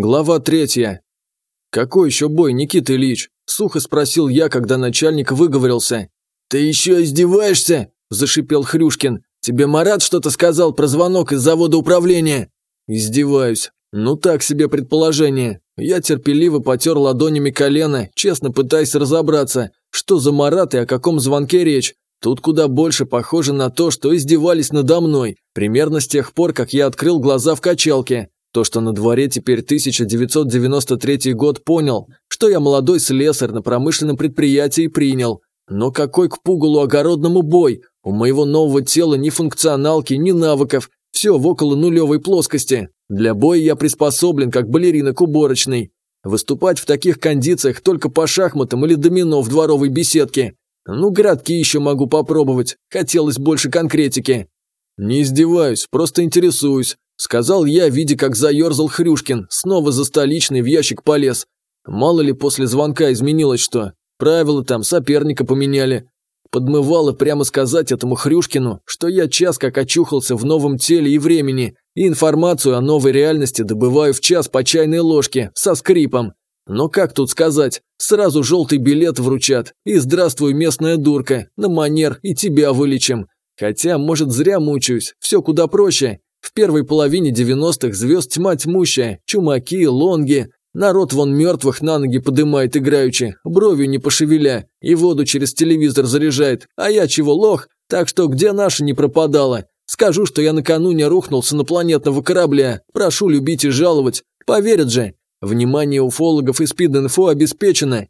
Глава третья. «Какой еще бой, Никита Ильич?» – сухо спросил я, когда начальник выговорился. «Ты еще издеваешься?» – зашипел Хрюшкин. «Тебе Марат что-то сказал про звонок из завода управления?» «Издеваюсь. Ну так себе предположение. Я терпеливо потер ладонями колено, честно пытаясь разобраться, что за Марат и о каком звонке речь. Тут куда больше похоже на то, что издевались надо мной, примерно с тех пор, как я открыл глаза в качалке. То, что на дворе теперь 1993 год, понял, что я молодой слесарь на промышленном предприятии принял. Но какой к пугалу огородному бой? У моего нового тела ни функционалки, ни навыков, все в около нулевой плоскости. Для боя я приспособлен, как балерина к уборочной. Выступать в таких кондициях только по шахматам или домино в дворовой беседке. Ну, городки еще могу попробовать. Хотелось больше конкретики. Не издеваюсь, просто интересуюсь. Сказал я, видя, как заерзал Хрюшкин, снова за столичный в ящик полез. Мало ли после звонка изменилось что. Правила там, соперника поменяли. Подмывало прямо сказать этому Хрюшкину, что я час как очухался в новом теле и времени, и информацию о новой реальности добываю в час по чайной ложке, со скрипом. Но как тут сказать? Сразу желтый билет вручат, и здравствуй, местная дурка, на манер и тебя вылечим. Хотя, может, зря мучаюсь, все куда проще. В первой половине 90-х звезд тьма тьмущая, чумаки, лонги, Народ вон мертвых на ноги подымает играючи, бровью не пошевеля, и воду через телевизор заряжает. А я чего, лох? Так что где наша не пропадала? Скажу, что я накануне рухнул с инопланетного корабля. Прошу любить и жаловать. Поверят же. Внимание уфологов и спид-инфо обеспечено.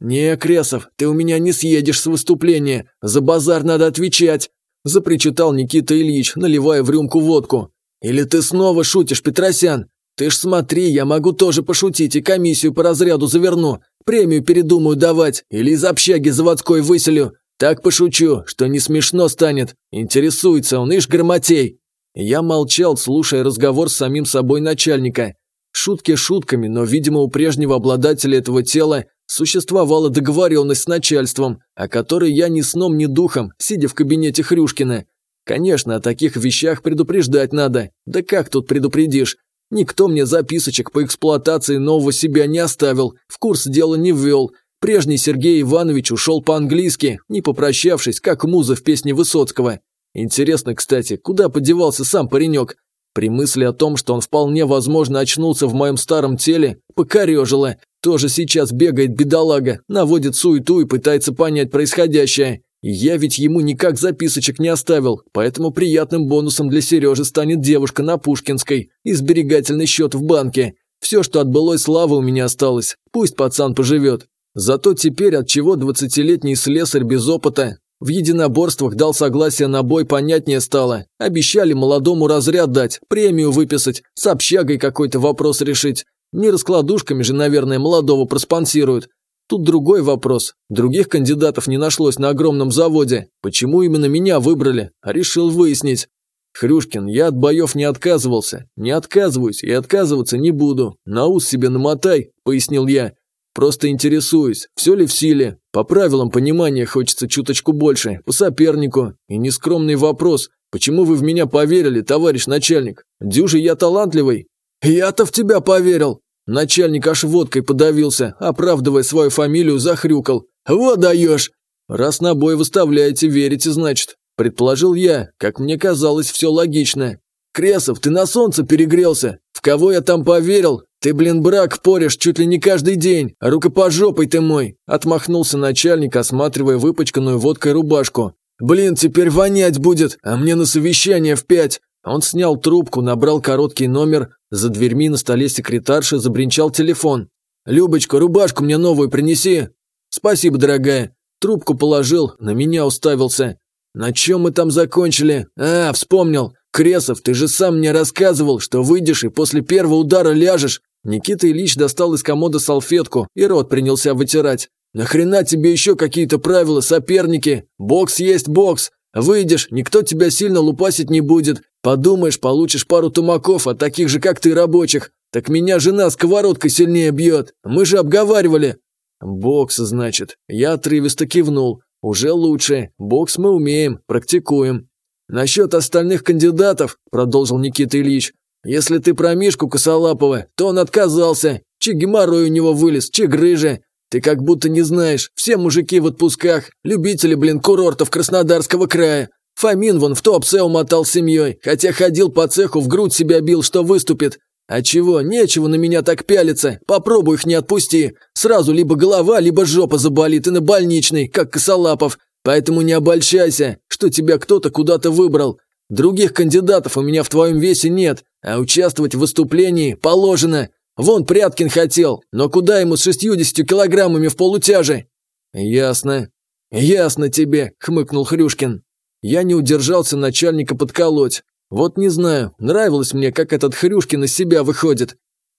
«Не, Кресов, ты у меня не съедешь с выступления. За базар надо отвечать», – запричитал Никита Ильич, наливая в рюмку водку. «Или ты снова шутишь, Петросян? «Ты ж смотри, я могу тоже пошутить и комиссию по разряду заверну, премию передумаю давать или из общаги заводской выселю. Так пошучу, что не смешно станет. Интересуется он, ишь, грамотей». Я молчал, слушая разговор с самим собой начальника. Шутки шутками, но, видимо, у прежнего обладателя этого тела существовала договоренность с начальством, о которой я ни сном, ни духом, сидя в кабинете Хрюшкина. Конечно, о таких вещах предупреждать надо. Да как тут предупредишь? Никто мне записочек по эксплуатации нового себя не оставил, в курс дела не ввел. Прежний Сергей Иванович ушел по-английски, не попрощавшись, как муза в песне Высоцкого. Интересно, кстати, куда подевался сам паренек? При мысли о том, что он вполне возможно очнулся в моем старом теле, покорежило. Тоже сейчас бегает бедолага, наводит суету и пытается понять происходящее. Я ведь ему никак записочек не оставил, поэтому приятным бонусом для Сережи станет девушка на Пушкинской и сберегательный счет в банке. Все, что от былой славы у меня осталось, пусть пацан поживет. Зато теперь от чего двадцатилетний слесарь без опыта в единоборствах дал согласие на бой, понятнее стало. Обещали молодому разряд дать, премию выписать, с общагой какой-то вопрос решить. Не раскладушками же, наверное, молодого проспонсируют. Тут другой вопрос. Других кандидатов не нашлось на огромном заводе. Почему именно меня выбрали? Решил выяснить. Хрюшкин, я от боев не отказывался. Не отказываюсь и отказываться не буду. На ус себе намотай, пояснил я. Просто интересуюсь, все ли в силе. По правилам понимания хочется чуточку больше, по сопернику. И нескромный вопрос, почему вы в меня поверили, товарищ начальник? Дюжи я талантливый? Я-то в тебя поверил, Начальник аж водкой подавился, оправдывая свою фамилию, захрюкал. «Вот даешь!» «Раз на бой выставляете, верите, значит», – предположил я, как мне казалось, все логично. «Кресов, ты на солнце перегрелся! В кого я там поверил? Ты, блин, брак порешь чуть ли не каждый день, а рукопожопой ты мой!» – отмахнулся начальник, осматривая выпачканную водкой рубашку. «Блин, теперь вонять будет, а мне на совещание в пять!» Он снял трубку, набрал короткий номер, за дверьми на столе секретарши забринчал телефон. «Любочка, рубашку мне новую принеси!» «Спасибо, дорогая!» Трубку положил, на меня уставился. «На чем мы там закончили?» «А, вспомнил! Кресов, ты же сам мне рассказывал, что выйдешь и после первого удара ляжешь!» Никита Ильич достал из комода салфетку и рот принялся вытирать. «Нахрена тебе еще какие-то правила, соперники? Бокс есть бокс! Выйдешь, никто тебя сильно лупасить не будет. Подумаешь, получишь пару тумаков от таких же, как ты, рабочих. Так меня жена сковородкой сильнее бьет. Мы же обговаривали. Бокс, значит. Я отрывисто кивнул. Уже лучше. Бокс мы умеем, практикуем. Насчет остальных кандидатов, продолжил Никита Ильич. Если ты про Мишку Косолапова, то он отказался. Че геморрой у него вылез, че грыжа. Ты как будто не знаешь, все мужики в отпусках, любители, блин, курортов Краснодарского края. Фомин вон в Туапсе умотал семьей, хотя ходил по цеху, в грудь себя бил, что выступит. А чего, нечего на меня так пялиться, попробуй их не отпусти. Сразу либо голова, либо жопа заболит и на больничный, как Косолапов. Поэтому не обольщайся, что тебя кто-то куда-то выбрал. Других кандидатов у меня в твоем весе нет, а участвовать в выступлении положено. Вон Пряткин хотел, но куда ему с шестьюдесятью килограммами в полутяже?» «Ясно». «Ясно тебе», — хмыкнул Хрюшкин. Я не удержался начальника подколоть. Вот не знаю, нравилось мне, как этот Хрюшкин из себя выходит.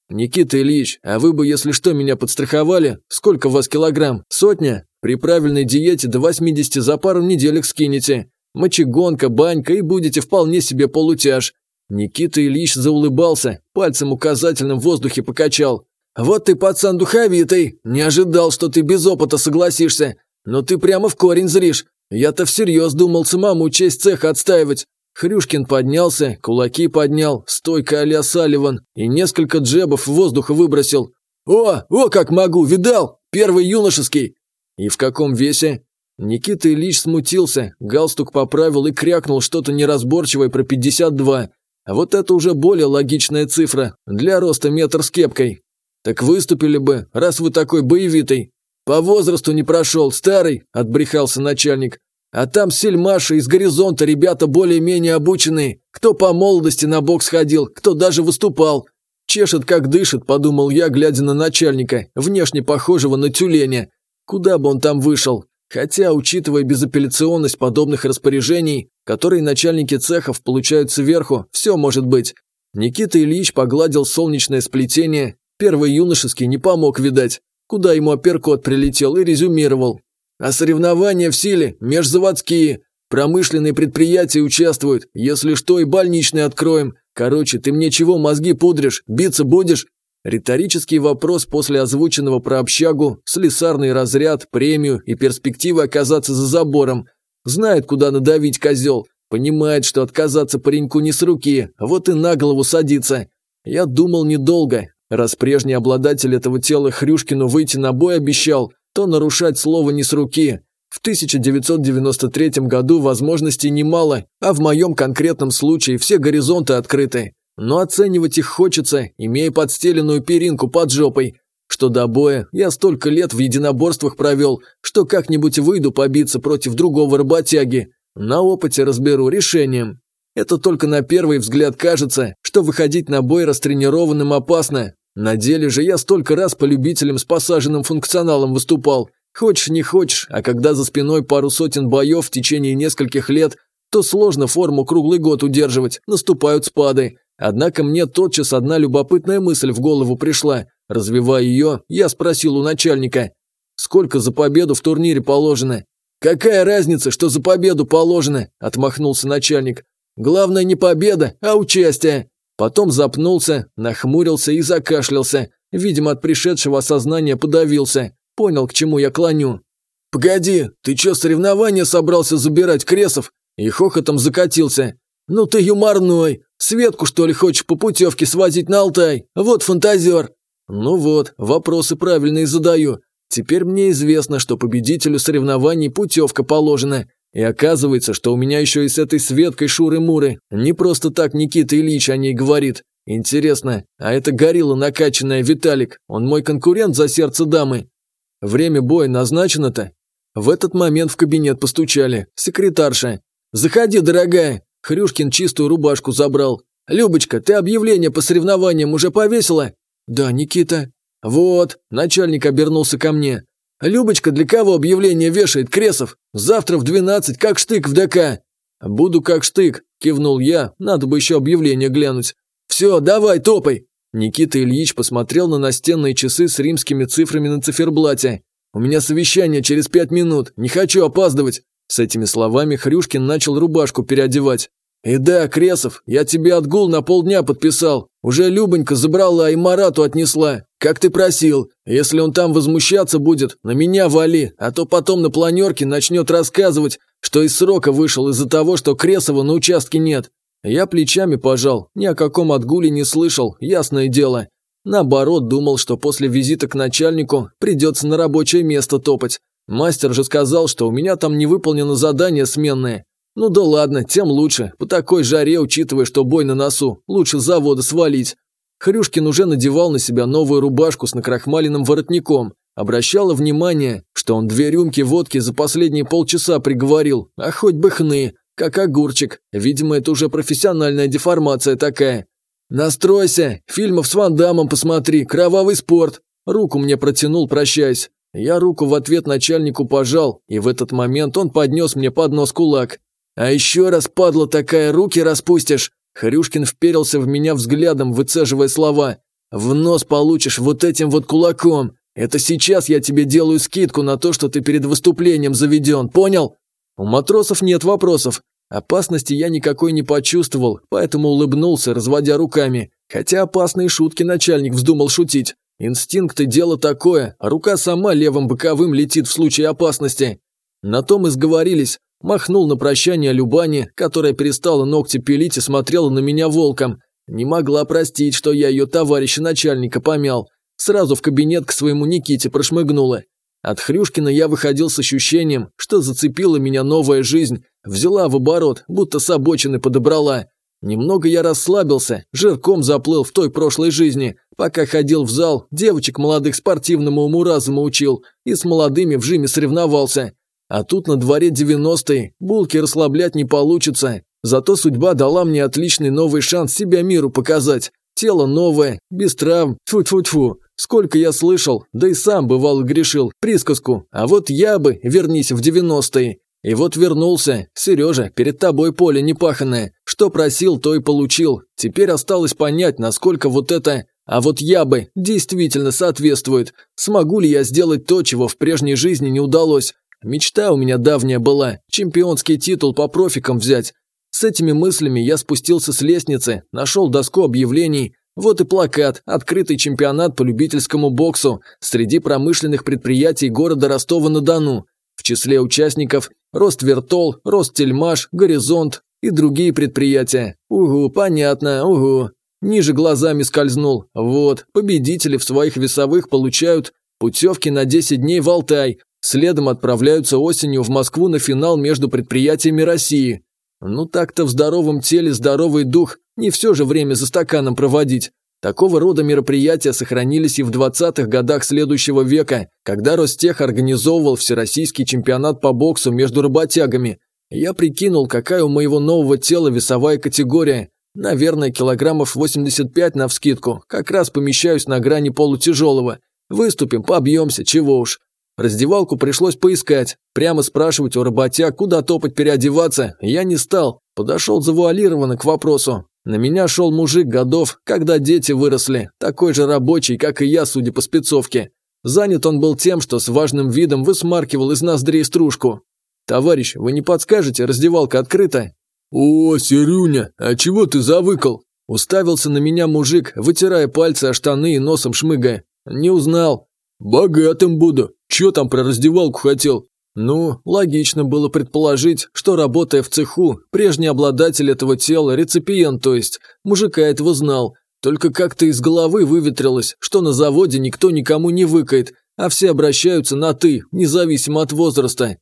«Никита Ильич, а вы бы, если что, меня подстраховали? Сколько у вас килограмм? Сотня? При правильной диете до 80 за пару неделек скинете. Мочегонка, банька и будете вполне себе полутяж. Никита Ильич заулыбался, пальцем указательным в воздухе покачал. «Вот ты, пацан духовитый, не ожидал, что ты без опыта согласишься, но ты прямо в корень зришь. Я-то всерьез думал самому честь цеха отстаивать». Хрюшкин поднялся, кулаки поднял, стойка а Салливан, и несколько джебов в воздух выбросил. «О, о, как могу, видал? Первый юношеский!» «И в каком весе?» Никита Ильич смутился, галстук поправил и крякнул что-то неразборчивое про 52. А вот это уже более логичная цифра для роста метр с кепкой. Так выступили бы, раз вы такой боевитый. По возрасту не прошел, старый, отбрехался начальник. А там сельмаши из горизонта ребята более-менее обученные. Кто по молодости на бокс ходил, кто даже выступал. Чешет как дышит, подумал я, глядя на начальника, внешне похожего на тюленя. Куда бы он там вышел? Хотя, учитывая безапелляционность подобных распоряжений, которые начальники цехов получают сверху, все может быть. Никита Ильич погладил солнечное сплетение, первый юношеский не помог, видать, куда ему апперкот прилетел и резюмировал. А соревнования в силе, межзаводские, промышленные предприятия участвуют, если что и больничные откроем. Короче, ты мне чего мозги пудришь, биться будешь? Риторический вопрос после озвученного про общагу, слесарный разряд, премию и перспективы оказаться за забором. Знает, куда надавить козел. Понимает, что отказаться пареньку не с руки, вот и на голову садится. Я думал недолго. Раз прежний обладатель этого тела Хрюшкину выйти на бой обещал, то нарушать слово не с руки. В 1993 году возможностей немало, а в моем конкретном случае все горизонты открыты но оценивать их хочется, имея подстеленную перинку под жопой. Что до боя, я столько лет в единоборствах провел, что как-нибудь выйду побиться против другого работяги. На опыте разберу решением. Это только на первый взгляд кажется, что выходить на бой растренированным опасно. На деле же я столько раз по любителям с посаженным функционалом выступал. Хочешь не хочешь, а когда за спиной пару сотен боев в течение нескольких лет, то сложно форму круглый год удерживать, наступают спады. Однако мне тотчас одна любопытная мысль в голову пришла. Развивая ее, я спросил у начальника, сколько за победу в турнире положено. «Какая разница, что за победу положено?» – отмахнулся начальник. «Главное не победа, а участие». Потом запнулся, нахмурился и закашлялся. Видимо, от пришедшего осознания подавился. Понял, к чему я клоню. «Погоди, ты чё, соревнования собрался забирать, Кресов?» И хохотом закатился. «Ну ты юморной! Светку, что ли, хочешь по путевке свозить на Алтай? Вот фантазер!» «Ну вот, вопросы правильные задаю. Теперь мне известно, что победителю соревнований путевка положена. И оказывается, что у меня еще и с этой Светкой Шуры-Муры. Не просто так Никита Ильич о ней говорит. Интересно, а это горилла накачанная Виталик, он мой конкурент за сердце дамы? Время боя назначено-то?» В этот момент в кабинет постучали. Секретарша. «Заходи, дорогая!» Хрюшкин чистую рубашку забрал. «Любочка, ты объявление по соревнованиям уже повесила?» «Да, Никита». «Вот», начальник обернулся ко мне. «Любочка, для кого объявление вешает, Кресов? Завтра в двенадцать, как штык в ДК». «Буду как штык», – кивнул я, надо бы еще объявление глянуть. «Все, давай, топай!» Никита Ильич посмотрел на настенные часы с римскими цифрами на циферблате. «У меня совещание через пять минут, не хочу опаздывать». С этими словами Хрюшкин начал рубашку переодевать. «И да, Кресов, я тебе отгул на полдня подписал. Уже Любонька забрала и Марату отнесла. Как ты просил. Если он там возмущаться будет, на меня вали, а то потом на планерке начнет рассказывать, что из срока вышел из-за того, что Кресова на участке нет. Я плечами пожал, ни о каком отгуле не слышал, ясное дело. Наоборот, думал, что после визита к начальнику придется на рабочее место топать. Мастер же сказал, что у меня там не выполнено задание сменное. Ну да ладно, тем лучше. По такой жаре, учитывая, что бой на носу, лучше завода свалить. Хрюшкин уже надевал на себя новую рубашку с накрахмаленным воротником. Обращала внимание, что он две рюмки водки за последние полчаса приговорил, а хоть бы хны, как огурчик. Видимо, это уже профессиональная деформация такая. «Настройся, фильмов с Ван Дамом посмотри, кровавый спорт!» Руку мне протянул, прощаясь. Я руку в ответ начальнику пожал, и в этот момент он поднес мне под нос кулак. «А еще раз, падла такая, руки распустишь!» Хрюшкин вперился в меня взглядом, выцеживая слова. «В нос получишь вот этим вот кулаком. Это сейчас я тебе делаю скидку на то, что ты перед выступлением заведен, понял? У матросов нет вопросов. Опасности я никакой не почувствовал, поэтому улыбнулся, разводя руками. Хотя опасные шутки начальник вздумал шутить. Инстинкты – дело такое, а рука сама левым боковым летит в случае опасности. На том и сговорились. Махнул на прощание Любане, которая перестала ногти пилить и смотрела на меня волком. Не могла простить, что я ее товарища начальника помял. Сразу в кабинет к своему Никите прошмыгнула. От Хрюшкина я выходил с ощущением, что зацепила меня новая жизнь, взяла в оборот, будто с обочины подобрала. Немного я расслабился, жирком заплыл в той прошлой жизни, пока ходил в зал, девочек молодых спортивному уму-разуму учил и с молодыми в жиме соревновался. А тут на дворе девяностые, булки расслаблять не получится. Зато судьба дала мне отличный новый шанс себя миру показать. Тело новое, без травм, тьфу-тьфу-тьфу. Сколько я слышал, да и сам бывал грешил, присказку, а вот я бы, вернись в девяностые. И вот вернулся. Сережа, перед тобой поле непаханное. Что просил, то и получил. Теперь осталось понять, насколько вот это... А вот я бы действительно соответствует. Смогу ли я сделать то, чего в прежней жизни не удалось? Мечта у меня давняя была. Чемпионский титул по профикам взять. С этими мыслями я спустился с лестницы, нашел доску объявлений, вот и плакат «Открытый чемпионат по любительскому боксу» среди промышленных предприятий города Ростова-на-Дону. В числе участников Роствертол, Ростельмаш, Горизонт и другие предприятия. Угу, понятно, угу. Ниже глазами скользнул. Вот, победители в своих весовых получают путевки на 10 дней в Алтай. Следом отправляются осенью в Москву на финал между предприятиями России. Ну так-то в здоровом теле здоровый дух, не все же время за стаканом проводить. Такого рода мероприятия сохранились и в 20-х годах следующего века, когда Ростех организовывал всероссийский чемпионат по боксу между работягами. Я прикинул, какая у моего нового тела весовая категория. Наверное, килограммов 85 навскидку, как раз помещаюсь на грани полутяжелого. Выступим, побьемся, чего уж. Раздевалку пришлось поискать. Прямо спрашивать у работяг, куда топать переодеваться, я не стал. Подошел завуалированно к вопросу. На меня шел мужик годов, когда дети выросли, такой же рабочий, как и я, судя по спецовке. Занят он был тем, что с важным видом высмаркивал из ноздрей стружку. «Товарищ, вы не подскажете, раздевалка открыта?» «О, Серюня, а чего ты завыкал?» Уставился на меня мужик, вытирая пальцы о штаны и носом шмыгая. «Не узнал». «Богатым буду. Чё там про раздевалку хотел?» Ну, логично было предположить, что, работая в цеху, прежний обладатель этого тела, реципиент, то есть, мужика этого знал. Только как-то из головы выветрилось, что на заводе никто никому не выкает, а все обращаются на «ты», независимо от возраста.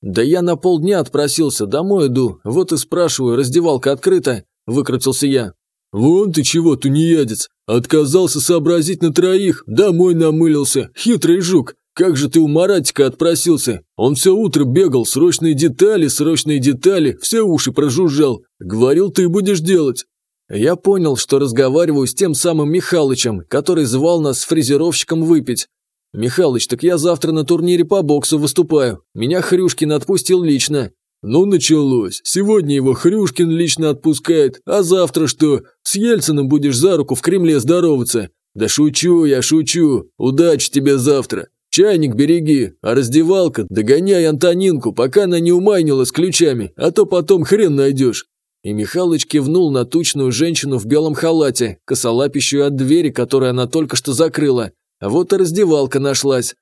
«Да я на полдня отпросился, домой иду, вот и спрашиваю, раздевалка открыта?» – выкрутился я. «Вон ты чего, тунеядец! Отказался сообразить на троих, домой намылился, хитрый жук! Как же ты у Маратика отпросился? Он все утро бегал, срочные детали, срочные детали, все уши прожужжал. Говорил, ты будешь делать». Я понял, что разговариваю с тем самым Михалычем, который звал нас с фрезеровщиком выпить. «Михалыч, так я завтра на турнире по боксу выступаю. Меня Хрюшкин отпустил лично». «Ну, началось. Сегодня его Хрюшкин лично отпускает, а завтра что? С Ельциным будешь за руку в Кремле здороваться. Да шучу я, шучу. Удачи тебе завтра. Чайник береги, а раздевалка догоняй Антонинку, пока она не умайнила с ключами, а то потом хрен найдешь». И Михалыч кивнул на тучную женщину в белом халате, косолапящую от двери, которую она только что закрыла. А вот и раздевалка нашлась.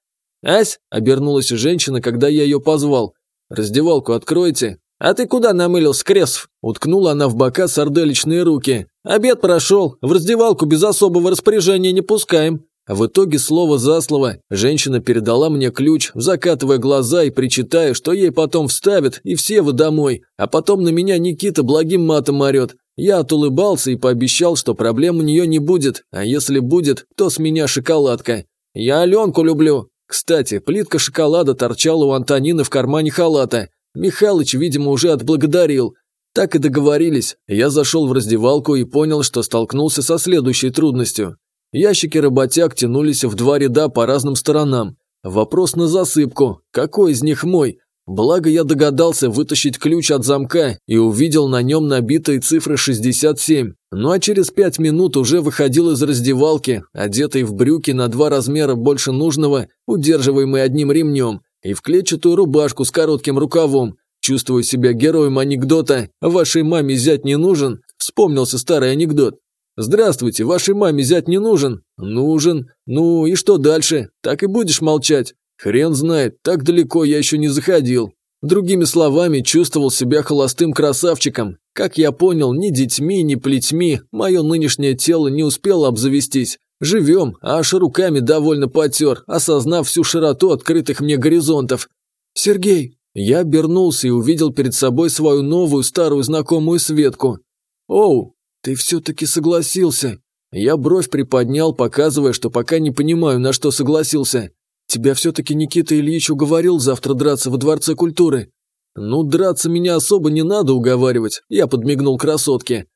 «Ась!» – обернулась женщина, когда я ее позвал. «Раздевалку откройте». «А ты куда намылился, Кресов?» Уткнула она в бока сарделичные руки. «Обед прошел, в раздевалку без особого распоряжения не пускаем». В итоге слово за слово женщина передала мне ключ, закатывая глаза и причитая, что ей потом вставят и все вы домой, а потом на меня Никита благим матом орет. Я отулыбался и пообещал, что проблем у нее не будет, а если будет, то с меня шоколадка. Я Аленку люблю. Кстати, плитка шоколада торчала у Антонины в кармане халата. Михалыч, видимо, уже отблагодарил. Так и договорились. Я зашел в раздевалку и понял, что столкнулся со следующей трудностью. Ящики работяг тянулись в два ряда по разным сторонам. Вопрос на засыпку. Какой из них мой? Благо я догадался вытащить ключ от замка и увидел на нем набитые цифры 67. Ну а через пять минут уже выходил из раздевалки, одетый в брюки на два размера больше нужного, удерживаемый одним ремнем и в клетчатую рубашку с коротким рукавом. Чувствую себя героем анекдота «Вашей маме зять не нужен?» Вспомнился старый анекдот. «Здравствуйте, вашей маме зять не нужен?» «Нужен. Ну и что дальше? Так и будешь молчать?» «Хрен знает, так далеко я еще не заходил». Другими словами, чувствовал себя холостым красавчиком. Как я понял, ни детьми, ни плетьми мое нынешнее тело не успело обзавестись. Живем, а аж руками довольно потер, осознав всю широту открытых мне горизонтов. «Сергей!» Я обернулся и увидел перед собой свою новую старую знакомую Светку. «Оу, ты все-таки согласился!» Я бровь приподнял, показывая, что пока не понимаю, на что согласился. «Тебя все-таки Никита Ильич уговорил завтра драться во Дворце культуры?» «Ну, драться меня особо не надо уговаривать», – я подмигнул красотке.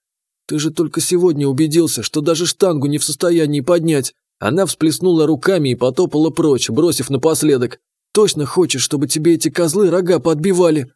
«Ты же только сегодня убедился, что даже штангу не в состоянии поднять». Она всплеснула руками и потопала прочь, бросив напоследок. «Точно хочешь, чтобы тебе эти козлы рога подбивали?»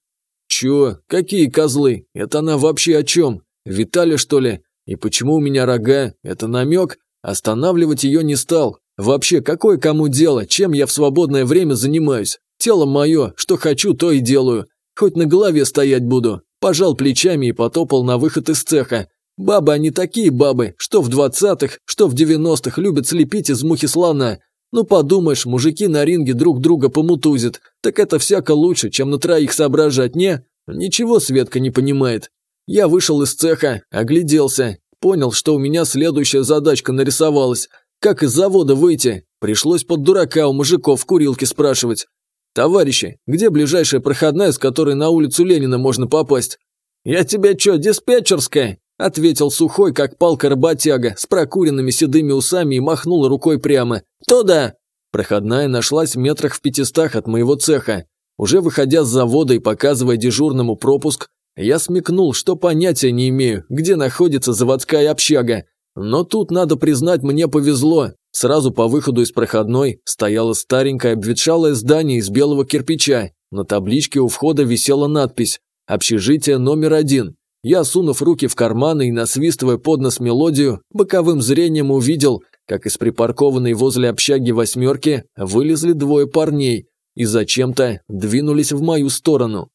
«Чё? Какие козлы? Это она вообще о чем? Виталя, что ли? И почему у меня рога? Это намек? Останавливать ее не стал. Вообще, какое кому дело, чем я в свободное время занимаюсь? Тело мое, что хочу, то и делаю. Хоть на голове стоять буду». Пожал плечами и потопал на выход из цеха, Бабы они такие бабы, что в двадцатых, что в девяностых любят слепить из мухи слона. Ну подумаешь, мужики на ринге друг друга помутузят. Так это всяко лучше, чем на троих соображать, не? Ничего Светка не понимает. Я вышел из цеха, огляделся. Понял, что у меня следующая задачка нарисовалась. Как из завода выйти? Пришлось под дурака у мужиков в курилке спрашивать. «Товарищи, где ближайшая проходная, с которой на улицу Ленина можно попасть?» «Я тебе чё, диспетчерская?» Ответил сухой, как палка работяга, с прокуренными седыми усами и махнул рукой прямо. «Туда!» Проходная нашлась в метрах в пятистах от моего цеха. Уже выходя с завода и показывая дежурному пропуск, я смекнул, что понятия не имею, где находится заводская общага. Но тут, надо признать, мне повезло. Сразу по выходу из проходной стояло старенькое обветшалое здание из белого кирпича. На табличке у входа висела надпись «Общежитие номер один». Я, сунув руки в карманы и насвистывая под нос мелодию, боковым зрением увидел, как из припаркованной возле общаги восьмерки вылезли двое парней и зачем-то двинулись в мою сторону.